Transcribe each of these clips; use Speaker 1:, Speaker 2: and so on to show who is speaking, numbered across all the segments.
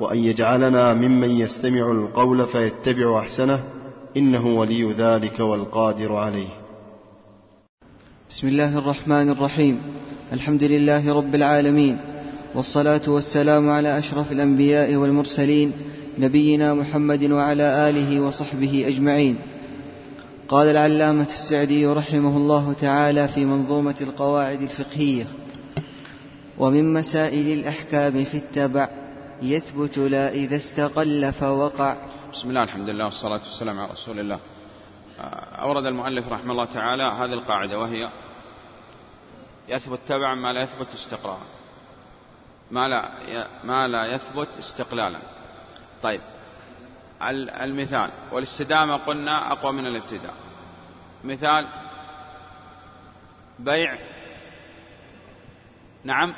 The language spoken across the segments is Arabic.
Speaker 1: وأن يجعلنا ممن يستمع القول فيتبع أحسنه إنه ولي ذلك والقادر عليه.
Speaker 2: بسم الله الرحمن الرحيم. الحمد لله رب العالمين والصلاة والسلام على أشرف الأنبياء والمرسلين نبينا محمد وعلى آله وصحبه أجمعين. قال العلامة السعدي رحمه الله تعالى في منظومة القواعد الفقهية ومن مسائل الأحكام في التبع يثبت لا إذا استقل فوقع.
Speaker 3: بسم الله الحمد لله والصلاة والسلام على رسول الله. أورد المؤلف رحمه الله تعالى هذه القاعدة وهي يثبت تبعا ما لا يثبت استقرارا. ما لا ما لا يثبت استقلالا. طيب المثال والاستدامة قلنا أقوى من الابتداء. مثال بيع نعم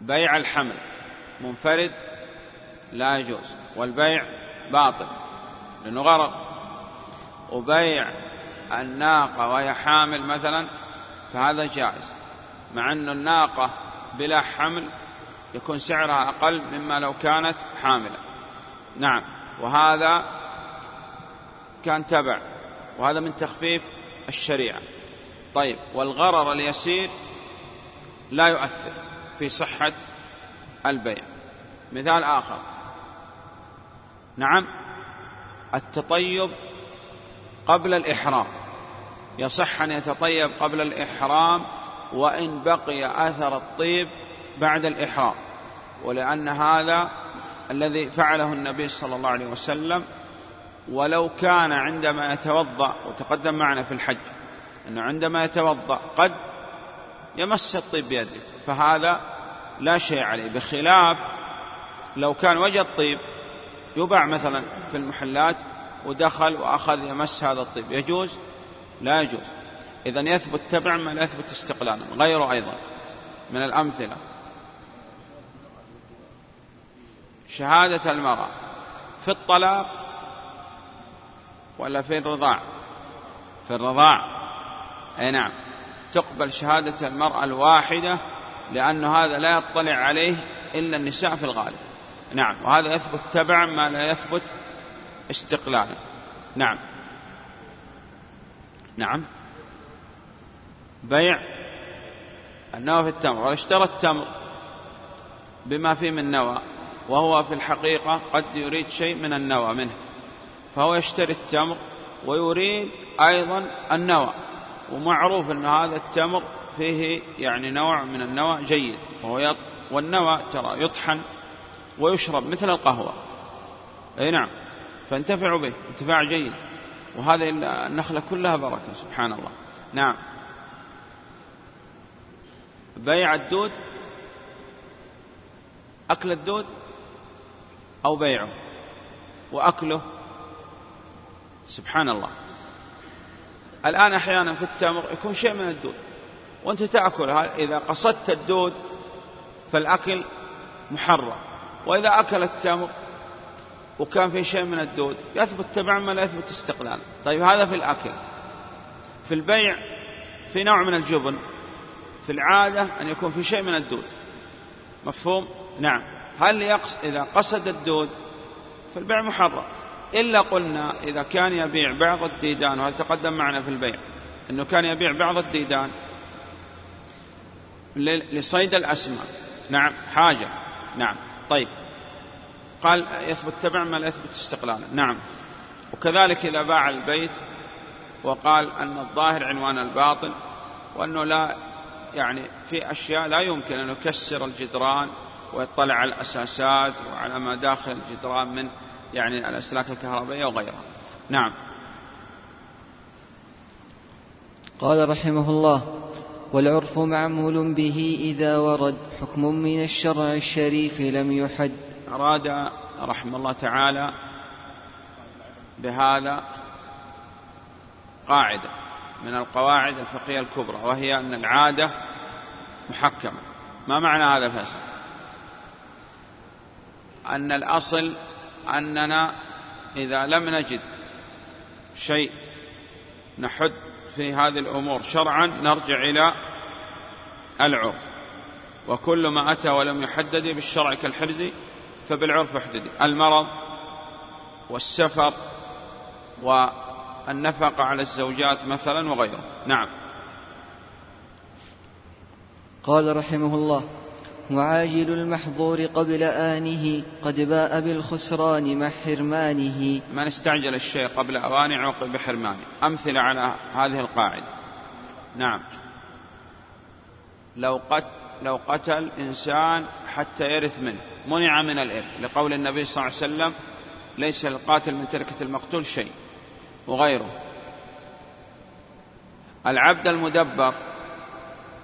Speaker 3: بيع الحمل. منفرد لا يجوز والبيع باطل لأنه غرض. وبيع الناقة وهي حامل مثلا فهذا جائز مع أن الناقة بلا حمل يكون سعرها أقل مما لو كانت حاملة. نعم وهذا كان تبع وهذا من تخفيف الشريعة. طيب والغرر اليسير لا يؤثر في صحة البيع. مثال آخر. نعم. التطيب قبل الإحرام. يصح أن يتطيب قبل الإحرام وإن بقي أثر الطيب بعد الإحرام. ولأن هذا الذي فعله النبي صلى الله عليه وسلم ولو كان عندما يتوضأ وتقدم معنا في الحج أنه عندما يتوضأ قد يمس الطيب بيده. فهذا لا شيء عليه بخلاف لو كان وجد طيب يباع مثلا في المحلات ودخل وأخذ يمس هذا الطيب. يجوز؟ لا يجوز. إذا يثبت تبعا ما لا يثبت استقلالا. غيره أيضا من الأمثلة. شهادة المرأة. في الطلاق ولا في الرضاع؟ في الرضاع. أي نعم. تقبل شهادة المرأة الواحدة لأن هذا لا يطلع عليه إلا النساء في الغالب. نعم وهذا يثبت تبعا ما لا يثبت استقلالا. نعم. نعم. بيع النوى في التمر واشترى التمر بما فيه من نوى وهو في الحقيقة قد يريد شيء من النوى منه فهو يشتري التمر ويريد أيضا النوى. ومعروف أن هذا التمر فيه يعني نوع من النوى جيد وهو يط... والنوى ترى يطحن ويشرب مثل القهوة. أي نعم. فانتفعوا به انتفاع جيد. وهذه النخلة كلها بركة سبحان الله. نعم. بيع الدود أكل الدود أو بيعه وأكله سبحان الله. الآن أحيانا في التمر يكون شيء من الدود. وأنت تأكل. إذا قصدت الدود فالأكل محرم. وإذا أكل التمر وكان في شيء من الدود يثبت تبعا ما لا يثبت استقلالا طيب هذا في الأكل. في البيع في نوع من الجبن في العادة أن يكون في شيء من الدود. مفهوم؟ نعم. هل يقص إذا قصد الدود فالبيع محرم. إلا قلنا إذا كان يبيع بعض الديدان وهذا تقدم معنا في البيع أنه كان يبيع بعض الديدان لصيد الأسماك. نعم حاجة. نعم. طيب. قال يثبت تبع ما لا يثبت استقلالا. نعم. وكذلك إذا باع البيت وقال أن الظاهر عنوان الباطن وأنه لا يعني في أشياء لا يمكن أن يكسر الجدران ويطلع على الأساسات وعلى ما داخل الجدران من يعني الأسلاك الكهربائية وغيرها. نعم.
Speaker 2: قال رحمه الله والعرف معمول به إذا ورد حكم من الشرع الشريف لم يحد.
Speaker 3: أراد رحمه الله تعالى بهذا قاعدة من القواعد الفقهية الكبرى وهي أن العادة محكمة. ما معنى هذا فاسد أن الأصل أننا إذا لم نجد شيء نحد في هذه الأمور. شرعا نرجع إلى العرف. وكل ما أتى ولم يحدد بالشرع كالحرز فبالعرف احدد. المرض والسفر والنفقة على الزوجات مثلا وغيره. نعم.
Speaker 2: قال رحمه الله وعاجل المحظور قبل آنه قد باء بالخسران مع حرمانه.
Speaker 3: من استعجل الشيء قبل أوانه عوقب بحرمانه. أمثلة على هذه القاعدة. نعم. لو قتل لو قتل إنسان حتى يرث منه. منع من الإرث. لقول النبي صلى الله عليه وسلم ليس القاتل من تركة المقتول شيء. وغيره. العبد المدبر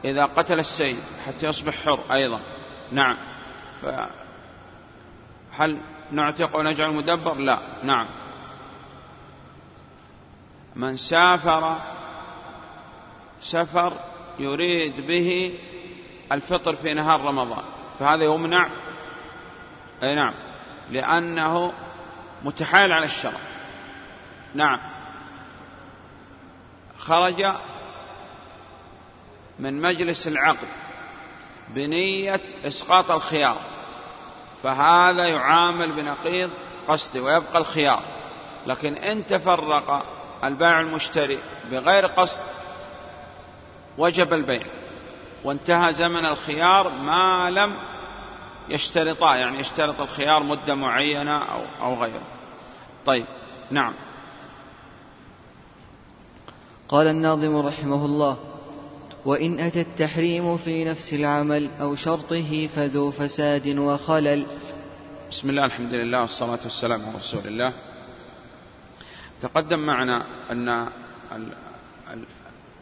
Speaker 3: إذا قتل السيد حتى يصبح حر أيضا. نعم. فهل نعتق ونجعل مدبر؟ لا. نعم. من سافر سفر يريد به الفطر في نهار رمضان فهذا يمنع أي نعم. لأنه متحايل على الشرع. نعم. خرج من مجلس العقد. بنية إسقاط الخيار فهذا يعامل بنقيض قصده ويبقى الخيار. لكن إن تفرق البائع المشتري بغير قصد وجب البيع وانتهى زمن الخيار ما لم يشترطا يعني يشترط الخيار مدة معينة أو, أو غيره. طيب نعم.
Speaker 2: قال الناظم رحمه الله وإن أتى التحريم في نفس العمل أو شرطه فذو فساد وخلل.
Speaker 3: بسم الله الحمد لله والصلاة والسلام على رسول الله. تقدم معنا أن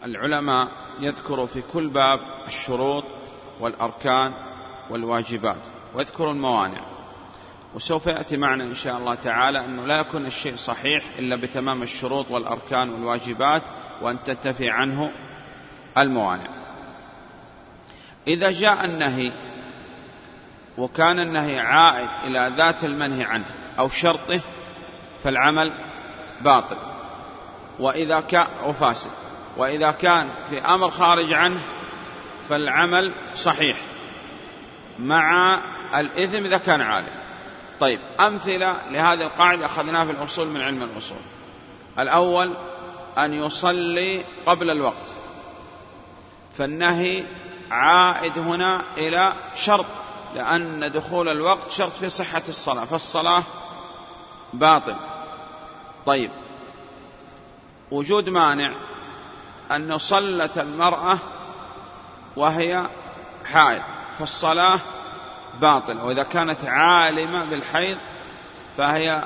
Speaker 3: العلماء يذكروا في كل باب الشروط والأركان والواجبات ويذكروا الموانع. وسوف يأتي معنا إن شاء الله تعالى أنه لا يكون الشيء صحيح إلا بتمام الشروط والأركان والواجبات وأن تنتفي عنه الموانع. إذا جاء النهي وكان النهي عائد إلى ذات المنهي عنه أو شرطه فالعمل باطل. وإذا كان وفاسد وإذا كان في أمر خارج عنه فالعمل صحيح مع الإثم إذا كان عالم طيب أمثلة لهذه القاعدة أخذناها في الأصول من علم الأصول. الأول أن يصلي قبل الوقت. فالنهي عائد هنا إلى شرط لأن دخول الوقت شرط في صحة الصلاة فالصلاة باطل. طيب وجود مانع أن صلت المرأة وهي حائض فالصلاة باطلة وإذا كانت عالمة بالحيض فهي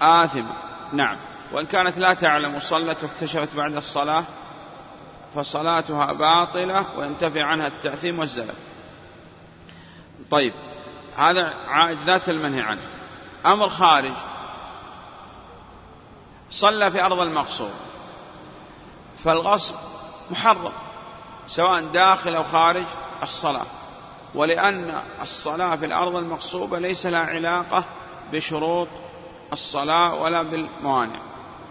Speaker 3: آثمة. نعم. وإن كانت لا تعلم وصلت واكتشفت بعد الصلاة فصلاتها باطلة وينتفي عنها التأثيم والزلل. طيب هذا ذات المنهي عنه. أمر خارج. صلى في أرض المقصود. فالغصب محرم سواء داخل أو خارج الصلاة. ولأن الصلاة في الأرض المغصوبة ليس لها علاقة بشروط الصلاة ولا بالموانع.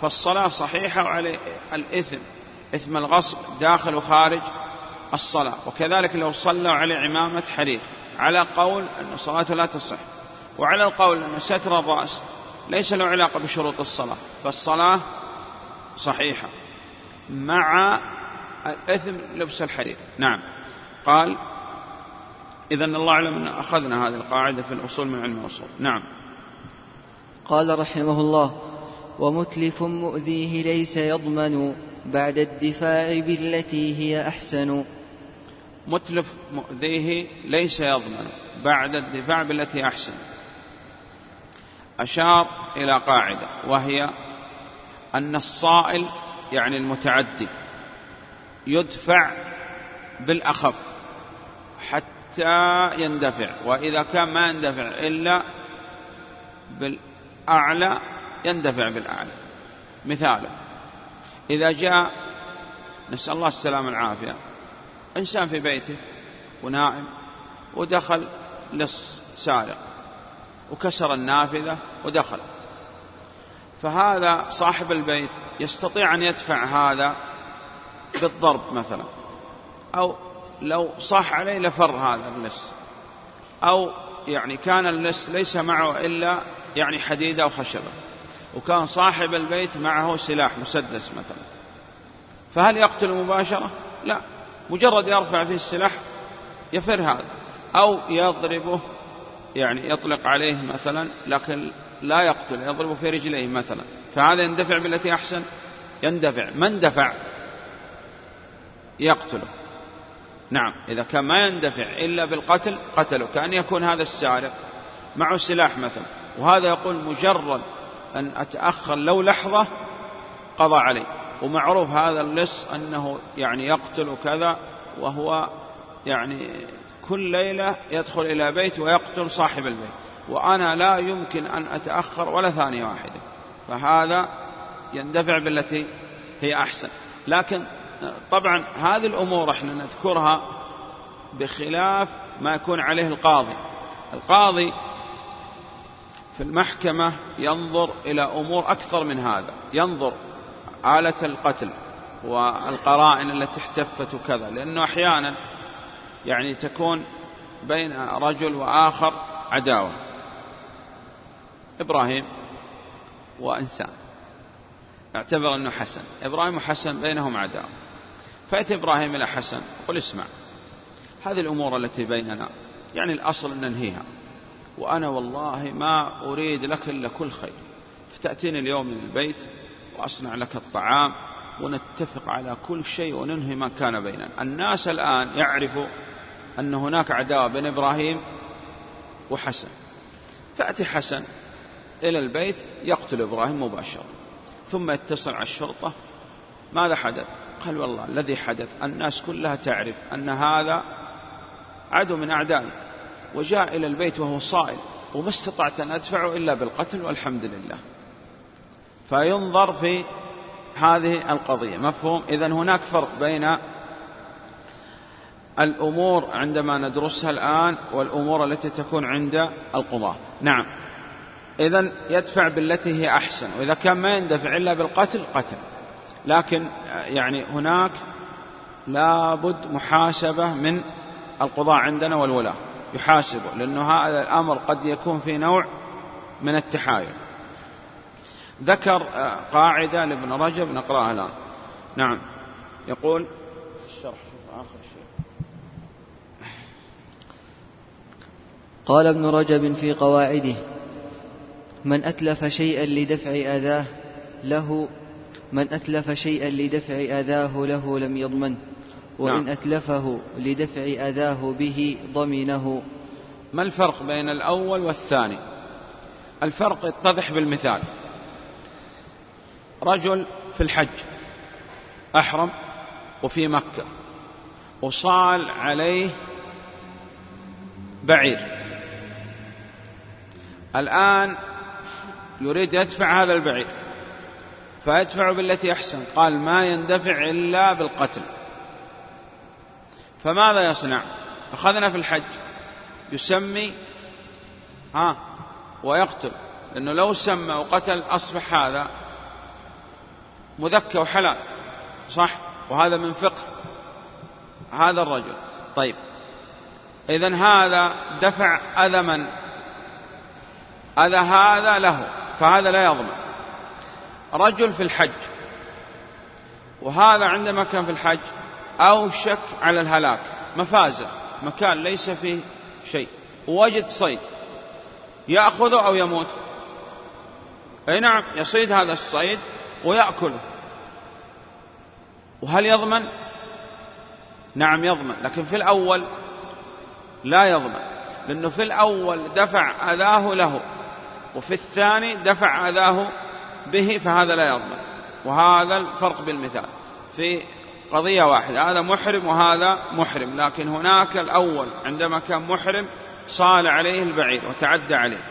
Speaker 3: فالصلاة صحيحة وعليه الإثم. إثم الغصب داخل وخارج الصلاة. وكذلك لو صلى عليه عمامة حرير على قول أن صلاته لا تصح وعلى القول أن ستر الرأس ليس له علاقة بشروط الصلاة فالصلاة صحيحة مع الإثم لبس الحرير. نعم. قال إذا الله أعلم أن أخذنا هذه القاعدة في الأصول من علم الأصول. نعم.
Speaker 2: قال رحمه الله ومتلف مؤذيه ليس يضمن. بعد الدفاع بالتي هي أحسن.
Speaker 3: متلف مؤذيه ليس يضمن. بعد الدفاع بالتي أحسن. أشار إلى قاعدة وهي أن الصائل يعني المتعدي يدفع بالأخف حتى يندفع وإذا كان ما يندفع إلا بالأعلى يندفع بالأعلى. مثاله إذا جاء نسأل الله السلامة والعافية. إنسان في بيته ونائم ودخل لص سارق وكسر النافذة ودخل. فهذا صاحب البيت يستطيع أن يدفع هذا بالضرب مثلا. أو لو صاح عليه لفر هذا اللص. أو يعني كان اللص ليس معه إلا يعني حديدة أو خشبة. وكان صاحب البيت معه سلاح مسدس مثلا. فهل يقتل مباشرة؟ لا. مجرد يرفع فيه السلاح يفر هذا. أو يضربه يعني يطلق عليه مثلا لكن لا يقتل يضربه في رجليه مثلا. فهذا يندفع بالتي أحسن؟ يندفع. من دفع يقتله. نعم. إذا كان ما يندفع إلا بالقتل قتله. كأن يكون هذا السارق معه سلاح مثلا. وهذا يقول مجرد أن أتأخر لو لحظة قضى عليه ومعروف هذا اللص أنه يعني يقتل وكذا وهو يعني كل ليلة يدخل إلى بيت ويقتل صاحب البيت. وأنا لا يمكن أن أتأخر ولا ثانية واحدة. فهذا يندفع بالتي هي أحسن. لكن طبعا هذه الأمور إحنا نذكرها بخلاف ما يكون عليه القاضي. القاضي في المحكمة ينظر إلى أمور أكثر من هذا. ينظر آلة القتل والقرائن التي احتفت وكذا لأنه أحيانا يعني تكون بين رجل وآخر عداوة. إبراهيم وإنسان. اعتبر أنه حسن. إبراهيم وحسن بينهم عداوة. فأتي إبراهيم إلى حسن قل اسمع هذه الأمور التي بيننا يعني الأصل أن ننهيها. وأنا والله ما أريد لك إلا كل خير. فتأتيني اليوم من البيت وأصنع لك الطعام ونتفق على كل شيء وننهي ما كان بيننا. الناس الآن يعرفوا أن هناك عداوة بين إبراهيم وحسن. فأتي حسن إلى البيت يقتل إبراهيم مباشرة ثم يتصل على الشرطة. ماذا حدث؟ قال والله الذي حدث الناس كلها تعرف أن هذا عدو من أعدائي. وجاء إلى البيت وهو صائل وما استطعت أن أدفعه إلا بالقتل والحمد لله. فينظر في هذه القضية مفهوم؟ إذا هناك فرق بين الأمور عندما ندرسها الآن والأمور التي تكون عند القضاة نعم. إذا يدفع بالتي هي أحسن وإذا كان ما يندفع إلا بالقتل قتل. لكن يعني هناك لابد محاسبة من القضاء عندنا والولاة يحاسبه لأنه هذا الأمر قد يكون في نوع من التحايل. ذكر قاعدة لابن رجب نقرأها الآن. نعم. يقول الشرح شوف آخر شيء.
Speaker 2: قال ابن رجب في قواعده من أتلف شيئا لدفع أذاه له من أتلف شيئا لدفع أذاه له لم يضمنه وإن نعم. أتلفه لدفع أذاه به ضمنه
Speaker 3: ما الفرق بين الأول والثاني؟ الفرق يتضح بالمثال. رجل في الحج أحرم وفي مكة وصال عليه بعير. الآن يريد يدفع هذا البعير فيدفع بالتي أحسن. قال ما يندفع إلا بالقتل. فماذا يصنع؟ أخذنا في الحج. يسمي ها ويقتل. لأنه لو سمى وقتل أصبح هذا مذكى وحلال. صح؟ وهذا من فقه. هذا الرجل. طيب. إذا هذا دفع أذى من؟ أذى هذا له فهذا لا يضمن رجل في الحج. وهذا عندما كان في الحج أوشك على الهلاك. مفازة. مكان ليس فيه شيء. ووجد صيد. يأخذه أو يموت. أي نعم يصيد هذا الصيد ويأكله. وهل يضمن؟ نعم يضمن. لكن في الأول لا يضمن. لأنه في الأول دفع أذاه له. وفي الثاني دفع أذاه به فهذا لا يضمن. وهذا الفرق بالمثال. في قضية واحدة هذا محرم وهذا محرم لكن هناك الأول عندما كان محرم صال عليه البعير وتعدى عليه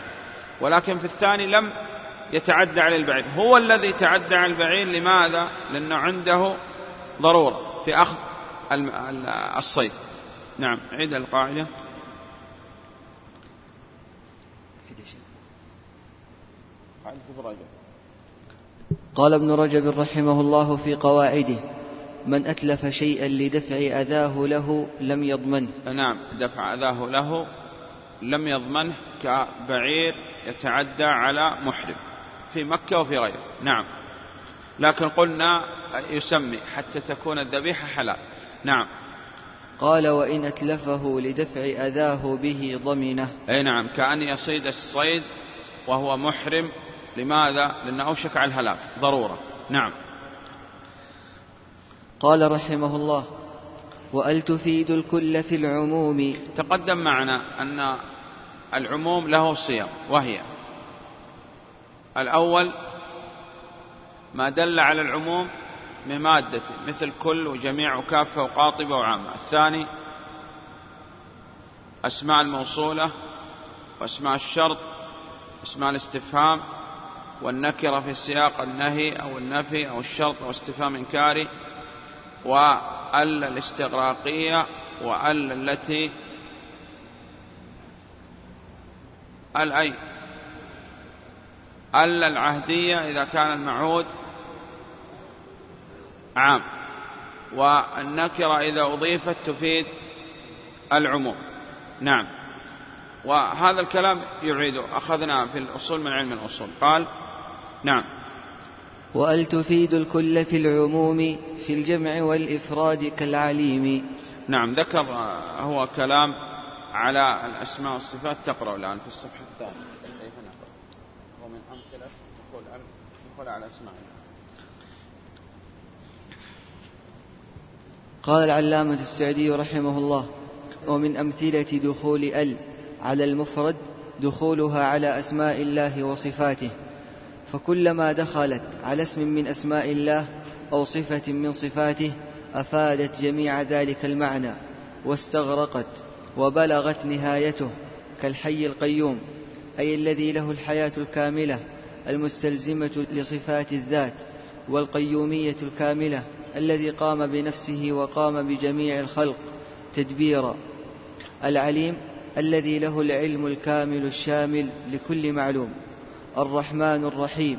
Speaker 3: ولكن في الثاني لم يتعدى على البعير هو الذي تعدى على البعير لماذا؟ لأنه عنده ضرورة في أخذ الصيد. نعم عيد القاعدة.
Speaker 2: قال ابن رجب رحمه الله في قواعده من أتلف شيئا لدفع أذاه له لم يضمنه.
Speaker 3: نعم دفع أذاه له لم يضمنه كبعير يتعدى على محرم في مكة وفي غيره. نعم. لكن قلنا يسمي حتى تكون الذبيحة حلال. نعم.
Speaker 2: قال وإن أتلفه لدفع أذاه به ضمنه.
Speaker 3: أي نعم كأن يصيد الصيد وهو محرم. لماذا؟ لأنه أوشك على الهلاك. ضرورة. نعم.
Speaker 2: قال رحمه الله وأل تفيد الكل في العموم؟
Speaker 3: تقدم معنا أن العموم له صيغ وهي الأول ما دل على العموم من مادة مثل كل وجميع وكافة وقاطبة وعامة. الثاني أسماء الموصولة وأسماء الشرط أسماء الاستفهام والنكرة في سياق النهي أو النفي أو الشرط أو استفهام إنكاري. وأل الاستغراقية وأل التي الأي أل العهدية إذا كان المعهود عام والنكرة إذا أضيفت تفيد العموم. نعم. وهذا الكلام يعيده. أخذنا في الأصول من علم الأصول. قال نعم.
Speaker 2: وأل تفيد الكل في العموم في الجمع والإفراد كالعليم.
Speaker 3: نعم ذكر هو كلام على الأسماء والصفات تقرأ الآن في الصفحة الثانية. كيف نقرأ؟ ومن أمثلة دخول دخول على أسماء.
Speaker 2: قال العلامة السعدي رحمه الله ومن أمثلة دخول ال على المفرد دخولها على أسماء الله وصفاته. فكلما دخلت على اسم من أسماء الله أو صفة من صفاته أفادت جميع ذلك المعنى واستغرقت وبلغت نهايته كالحي القيوم أي الذي له الحياة الكاملة المستلزمة لصفات الذات والقيومية الكاملة الذي قام بنفسه وقام بجميع الخلق تدبيرا. العليم الذي له العلم الكامل الشامل لكل معلوم. الرحمن الرحيم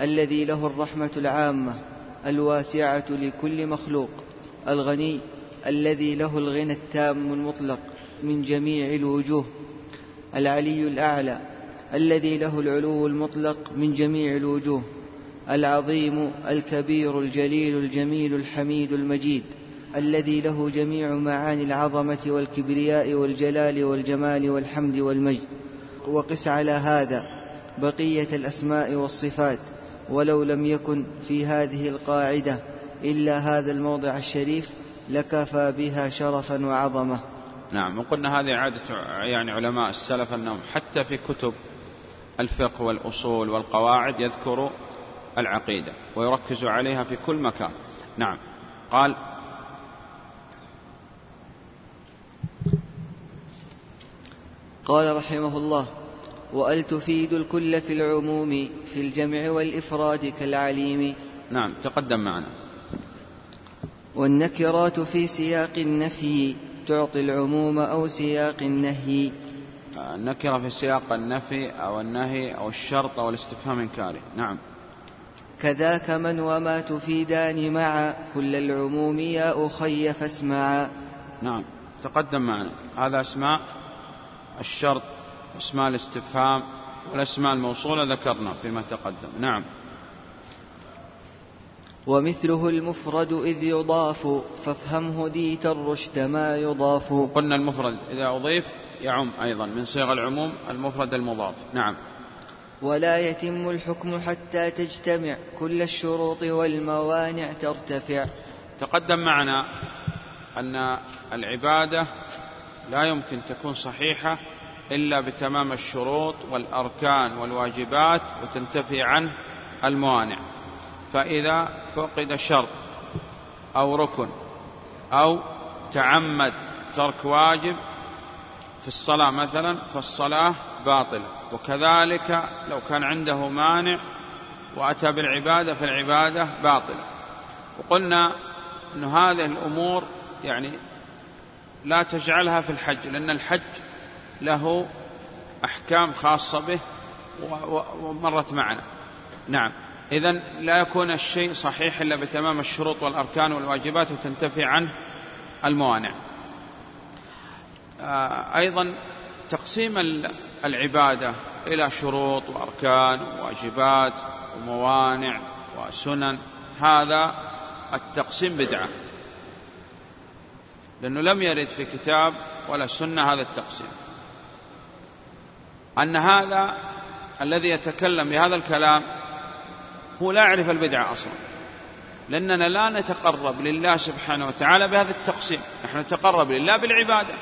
Speaker 2: الذي له الرحمة العامة الواسعة لكل مخلوق الغني الذي له الغنى التام المطلق من جميع الوجوه العلي الأعلى الذي له العلو المطلق من جميع الوجوه العظيم الكبير الجليل الجميل الحميد المجيد الذي له جميع معاني العظمة والكبرياء والجلال والجمال والحمد والمجد. وقس على هذا بقية الأسماء والصفات ولو لم يكن في هذه القاعدة إلا هذا الموضع الشريف لكفى بها شرفا وعظمة.
Speaker 3: نعم وقلنا هذه عادة يعني علماء السلف أنهم حتى في كتب الفقه والأصول والقواعد يذكروا العقيدة ويركز عليها في كل مكان. نعم. قال
Speaker 2: قال رحمه الله وأل تفيد الكل في العموم في الجمع والإفراد كالعليم.
Speaker 3: نعم تقدم معنا.
Speaker 2: والنكرات في سياق النفي تعطي العموم أو سياق النهي.
Speaker 3: النكرة في سياق النفي أو النهي أو الشرط أو الاستفهام إنكاري نعم.
Speaker 2: كذاك من وما تفيدان معا كل العموم يا أخي فاسمعا.
Speaker 3: نعم تقدم معنا. هذا أسماء الشرط أسماء الاستفهام والأسماء الموصولة ذكرنا فيما تقدم. نعم.
Speaker 2: ومثله المفرد إذ يضاف فافهمه ديت الرشد ما يضاف.
Speaker 3: قلنا المفرد إذا أضيف يعم أيضا من صيغ العموم المفرد المضاف. نعم.
Speaker 2: ولا يتم الحكم حتى تجتمع كل الشروط والموانع ترتفع.
Speaker 3: تقدم معنا أن العبادة لا يمكن تكون صحيحة إلا بتمام الشروط والأركان والواجبات وتنتفي عنه الموانع. فإذا فقد شرط أو ركن أو تعمد ترك واجب في الصلاة مثلا فالصلاة باطلة. وكذلك لو كان عنده مانع وأتى بالعبادة فالعبادة باطلة. وقلنا أن هذه الأمور يعني لا تجعلها في الحج لأن الحج له أحكام خاصة به ومرت معنا. نعم. إذا لا يكون الشيء صحيح إلا بتمام الشروط والأركان والواجبات وتنتفي عنه الموانع. آه، أيضا تقسيم العبادة إلى شروط وأركان وواجبات وموانع وسنن. هذا التقسيم بدعة. لأنه لم يرد في كتاب ولا سنة هذا التقسيم. أن هذا الذي يتكلم بهذا الكلام هو لا يعرف البدعة أصلا. لأننا لا نتقرب لله سبحانه وتعالى بهذا التقسيم. نحن نتقرب لله بالعبادة.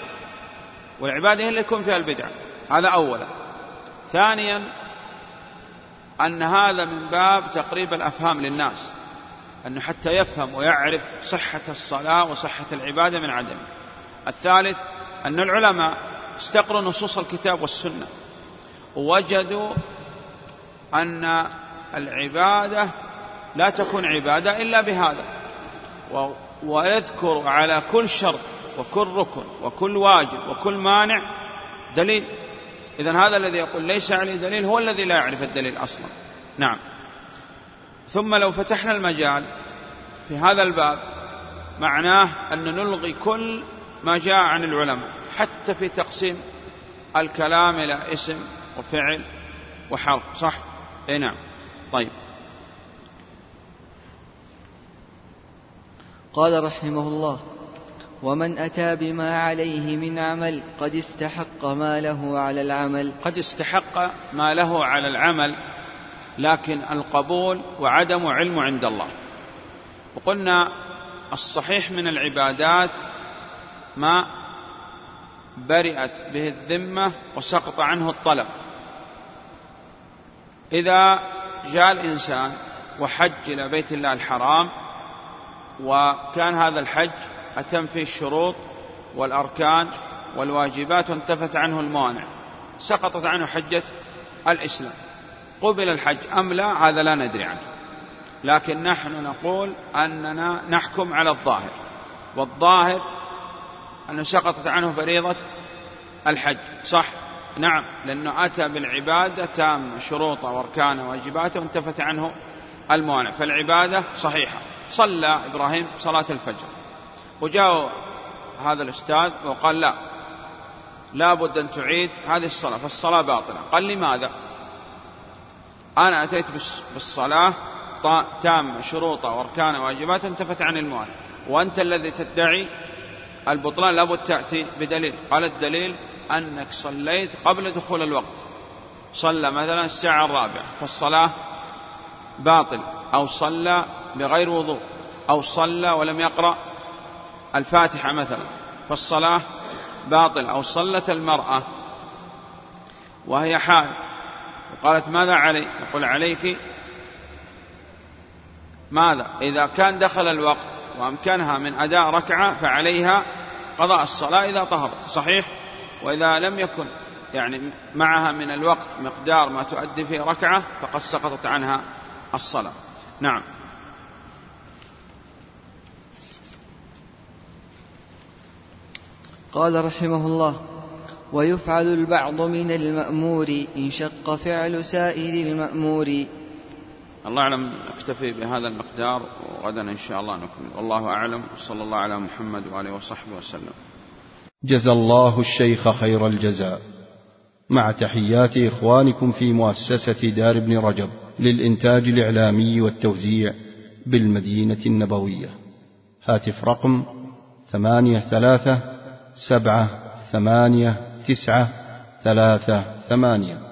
Speaker 3: والعبادة هي اللي يكون فيها البدعة هذا أولا. ثانيا أن هذا من باب تقريب الأفهام للناس. أنه حتى يفهم ويعرف صحة الصلاة وصحة العبادة من عدمه. الثالث أن العلماء استقروا نصوص الكتاب والسنة. ووجدوا أن العبادة لا تكون عبادة إلا بهذا. ويذكر على كل شرط وكل ركن وكل واجب وكل مانع دليل. إذا هذا الذي يقول ليس عليه دليل هو الذي لا يعرف الدليل أصلا. نعم. ثم لو فتحنا المجال في هذا الباب معناه أن نلغي كل ما جاء عن العلماء حتى في تقسيم الكلام إلى اسم وفعل وحرف صح؟ اي نعم. طيب.
Speaker 2: قال رحمه الله ومن أتى بما عليه من عمل قد استحق ما له على العمل.
Speaker 3: قد استحق ما له على العمل لكن القبول وعدم علم عند الله. وقلنا الصحيح من العبادات ما برئت به الذمة وسقط عنه الطلب. إذا جاء الإنسان وحج إلى بيت الله الحرام وكان هذا الحج أتم فيه الشروط والأركان والواجبات وانتفت عنه الموانع سقطت عنه حجة الإسلام. قبل الحج أم لا؟ هذا لا ندري عنه. لكن نحن نقول أننا نحكم على الظاهر والظاهر أنه سقطت عنه فريضة الحج صح؟ نعم لأنه أتى بالعبادة تامة شروطه وأركانه وواجباته وانتفت عنه الموانع. فالعبادة صحيحة. صلى إبراهيم صلاة الفجر. وجاء هذا الأستاذ وقال لا لا بد أن تعيد هذه الصلاة فالصلاة باطلة. قال لماذا؟ أنا أتيت بالصلاة تامة شروطها وأركانها وواجباتها انتفت عن الموانع. وأنت الذي تدعي البطلان لابد تأتي بدليل. قال الدليل أنك صليت قبل دخول الوقت. صلى مثلا الساعة الرابعة فالصلاة باطل أو صلى بغير وضوء أو صلى ولم يقرأ الفاتحة مثلا فالصلاة باطل أو صلت المرأة وهي حال وقالت ماذا علي؟ نقول عليك ماذا؟ إذا كان دخل الوقت وأمكنها من أداء ركعة فعليها قضاء الصلاة إذا طهرت صحيح؟ وإذا لم يكن يعني معها من الوقت مقدار ما تؤدي فيه ركعة فقد سقطت عنها الصلاة. نعم.
Speaker 2: قال رحمه الله ويفعل البعض من المأمور إن شق فعل سائر المأمور.
Speaker 3: الله أعلم أكتفي بهذا المقدار وغدا إن شاء الله نكمل. والله أعلم وصلى الله على محمد وآله وصحبه وسلم.
Speaker 1: جزى الله الشيخ خير الجزاء. مع تحيات إخوانكم في مؤسسة دار ابن رجب للإنتاج الإعلامي والتوزيع بالمدينة النبوية. هاتف رقم ثمانية ثلاثة سبعة ثمانية تسعة ثلاثة ثمانية.